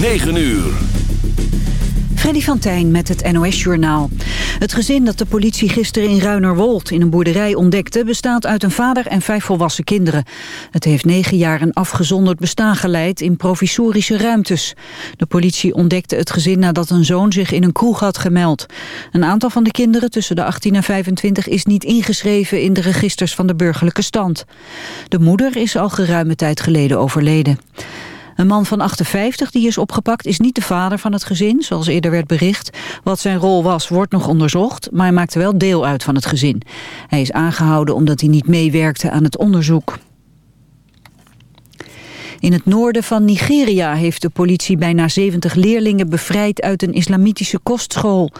9 uur. Freddy van Tijn met het NOS-journaal. Het gezin dat de politie gisteren in Ruinerwold in een boerderij ontdekte... bestaat uit een vader en vijf volwassen kinderen. Het heeft negen jaar een afgezonderd bestaan geleid in provisorische ruimtes. De politie ontdekte het gezin nadat een zoon zich in een kroeg had gemeld. Een aantal van de kinderen tussen de 18 en 25 is niet ingeschreven... in de registers van de burgerlijke stand. De moeder is al geruime tijd geleden overleden. Een man van 58 die is opgepakt is niet de vader van het gezin, zoals eerder werd bericht. Wat zijn rol was, wordt nog onderzocht, maar hij maakte wel deel uit van het gezin. Hij is aangehouden omdat hij niet meewerkte aan het onderzoek. In het noorden van Nigeria heeft de politie bijna 70 leerlingen bevrijd uit een islamitische kostschool.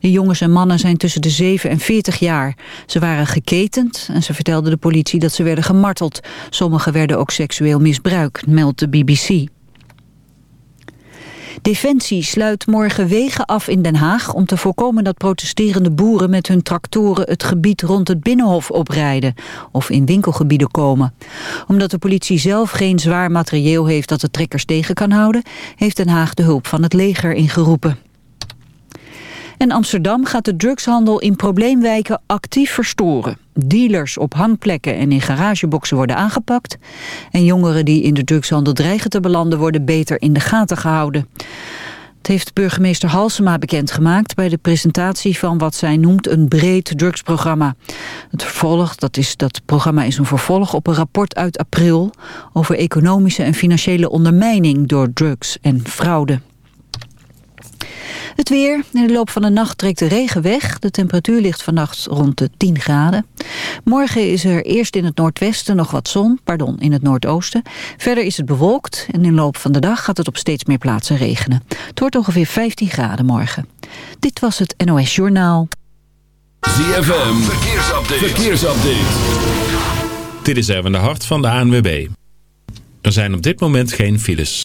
De jongens en mannen zijn tussen de 7 en 40 jaar. Ze waren geketend en ze vertelden de politie dat ze werden gemarteld. Sommigen werden ook seksueel misbruikt, meldt de BBC. Defensie sluit morgen wegen af in Den Haag... om te voorkomen dat protesterende boeren met hun tractoren... het gebied rond het Binnenhof oprijden of in winkelgebieden komen. Omdat de politie zelf geen zwaar materieel heeft dat de trekkers tegen kan houden... heeft Den Haag de hulp van het leger ingeroepen. En Amsterdam gaat de drugshandel in probleemwijken actief verstoren. Dealers op hangplekken en in garageboxen worden aangepakt. En jongeren die in de drugshandel dreigen te belanden worden beter in de gaten gehouden. Het heeft burgemeester Halsema bekendgemaakt bij de presentatie van wat zij noemt een breed drugsprogramma. Het vervolg, dat, is, dat programma is een vervolg op een rapport uit april over economische en financiële ondermijning door drugs en fraude. Het weer. In de loop van de nacht trekt de regen weg. De temperatuur ligt vannacht rond de 10 graden. Morgen is er eerst in het noordwesten nog wat zon, pardon, in het noordoosten. Verder is het bewolkt en in de loop van de dag gaat het op steeds meer plaatsen regenen. Het wordt ongeveer 15 graden morgen. Dit was het NOS Journaal. ZFM, verkeersupdate. verkeersupdate. Dit is even de hart van de ANWB. Er zijn op dit moment geen files.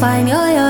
Find your, your,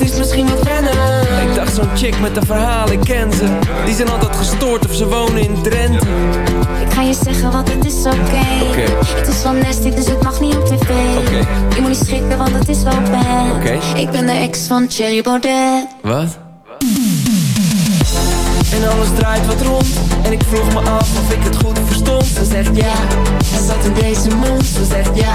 Het is misschien wat wennen Ik dacht zo'n chick met een verhaal, ik ken ze Die zijn altijd gestoord of ze wonen in Drenthe Ik ga je zeggen, want het is oké. Het is wel nasty, dus het mag niet op tv. Oké. Je moet niet schrikken, want het is wel bad. Oké. Ik ben de ex van Cherry Baudet. Wat? En alles draait wat rond En ik vroeg me af of ik het goed verstond Ze zegt ja Hij zat in deze mond Ze zegt ja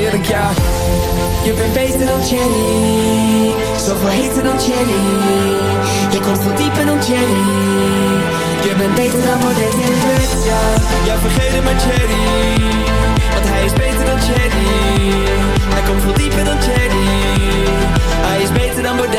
ja Je bent beter dan Jenny. Zoveel heter dan Jenny. Je komt veel dieper dan Jenny. Je bent beter dan Baudet in bed, ja vergeet het maar Jenny Want hij is beter dan Jenny. Hij komt veel dieper dan Jenny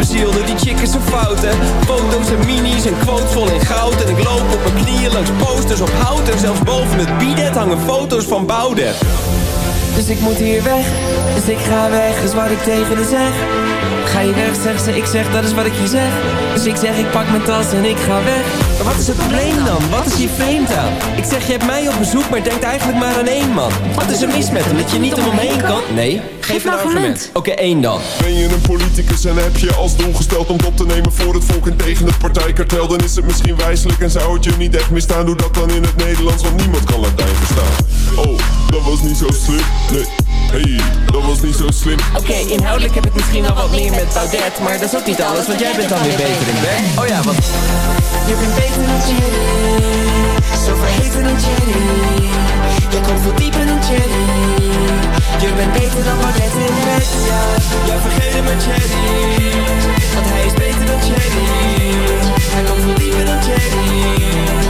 bezielde, die chick is zo fout hè Foto's en minis en quotes vol in goud. En ik loop op mijn knieën langs posters op hout. En zelfs boven het bidet hangen foto's van Boudewijn dus ik moet hier weg, dus ik ga weg, is wat ik tegen haar zeg. Ga je weg, zegt ze, ik zeg, dat is wat ik je zeg. Dus ik zeg, ik pak mijn tas en ik ga weg. Maar wat is het probleem dan? Wat is hier vreemd aan? Ik zeg, je hebt mij op bezoek, maar denkt eigenlijk maar aan één man. Wat is er mis met hem, dat je niet om hem heen kan? Nee, geef een argument. Oké, één dan. Ben je een politicus en heb je als doel gesteld om op te nemen voor het volk en tegen het partijkartel? Dan is het misschien wijselijk en zou het je niet echt misstaan. Doe dat dan in het Nederlands, want niemand kan Latijn verstaan. Oh, dat was niet zo slim, nee. Hey, dat was niet zo slim. Oké, inhoudelijk heb ik misschien al wat meer met Baudet Maar dat is ook niet alles, want jij bent dan weer beter in bed. Oh ja, want Je bent beter dan Jerry Zo vergeten dan Jerry Je komt veel dieper dan Jerry Je bent beter dan Baudet in bed, ja Ja, vergeet het met Jerry. Want hij is beter dan Jerry. Hij komt veel dieper dan Jerry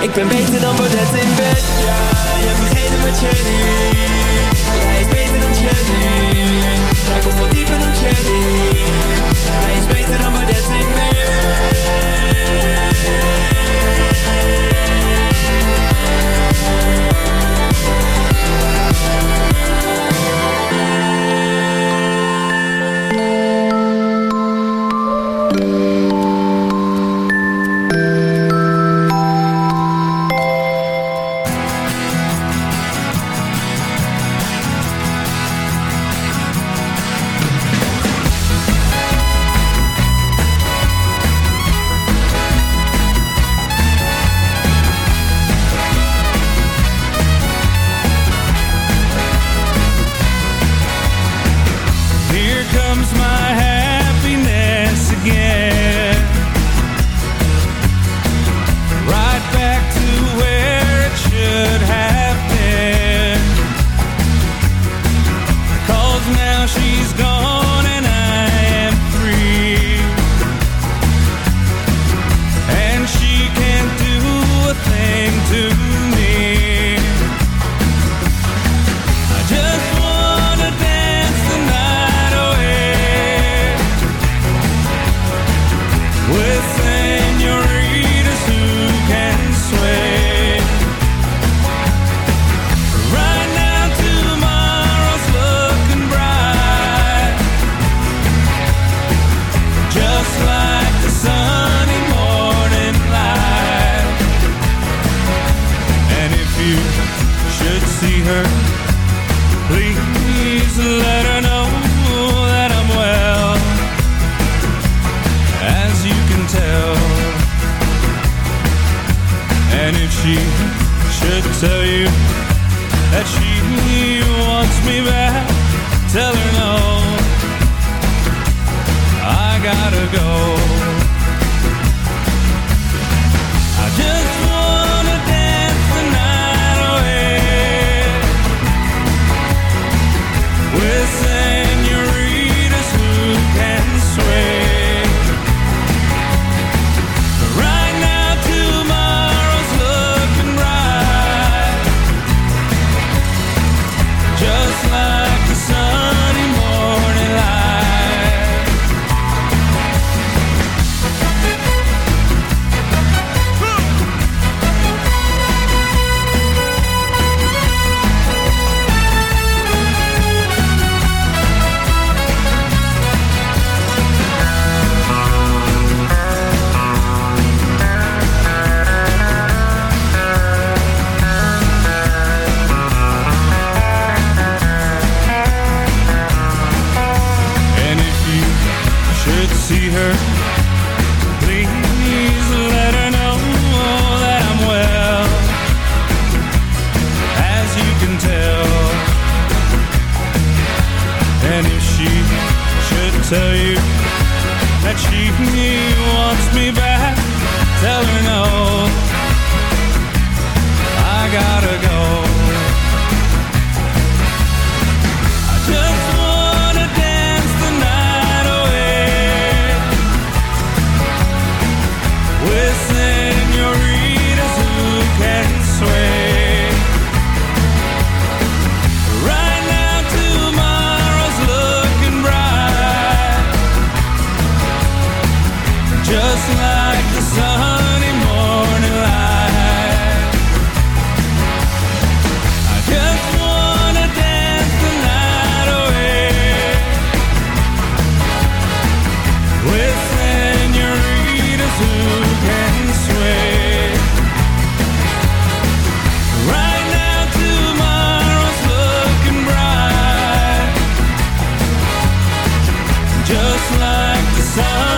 Ik ben beter dan Baudet in bed. Ja, je vergeet het met Cherry like the sunny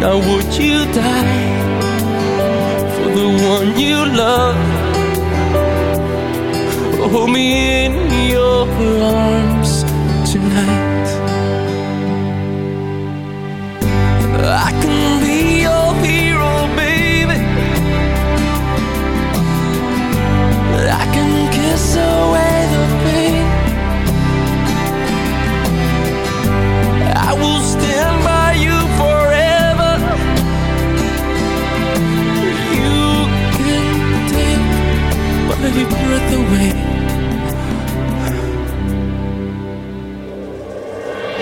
Now, would you die for the one you love? Hold me in your arms tonight. I can be your hero, baby. I can kiss away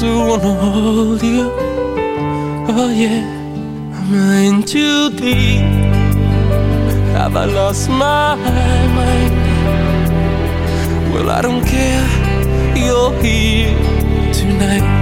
I wanna hold you. Oh yeah, I'm in too deep. Have I lost my mind? Well, I don't care. You're here tonight.